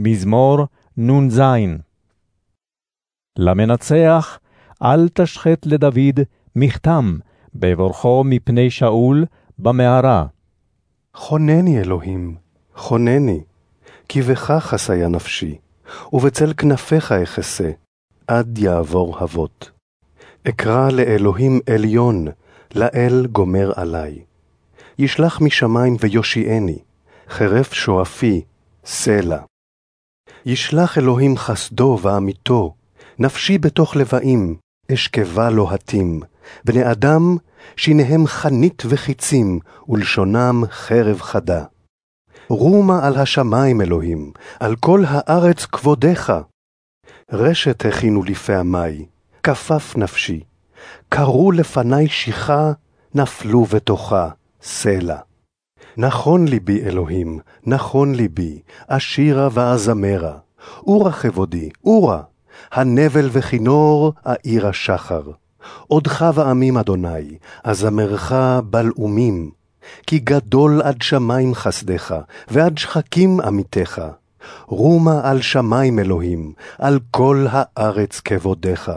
מזמור נ"ז. למנצח, אל תשחט לדוד מכתם, בבורחו מפני שאול במערה. חונני, אלוהים, חונני, כי בך חסיה נפשי, ובצל כנפיך אחסה, עד יעבור אבות. אקרא לאלוהים עליון, לאל גומר עלי. ישלח משמיים ויושיעני, חרף שואפי, סלע. ישלח אלוהים חסדו ואמיתו, נפשי בתוך לבאים, אשכבה לוהטים, בני אדם שיניהם חנית וחיצים, ולשונם חרב חדה. רומה על השמיים, אלוהים, על כל הארץ כבודך. רשת הכינו לי פעמי, כפף נפשי, קראו לפני שיחה, נפלו בתוכה, סלע. נכון ליבי, אלוהים, נכון ליבי, אשירה ואזמרה. אורה כבודי, אורה, הנבל וכינור, העיר השחר. עודך ועמים, אדוני, אזמרך בלעומים. כי גדול עד שמים חסדך, ועד שחקים עמיתך. רומה על שמים, אלוהים, על כל הארץ כבודך.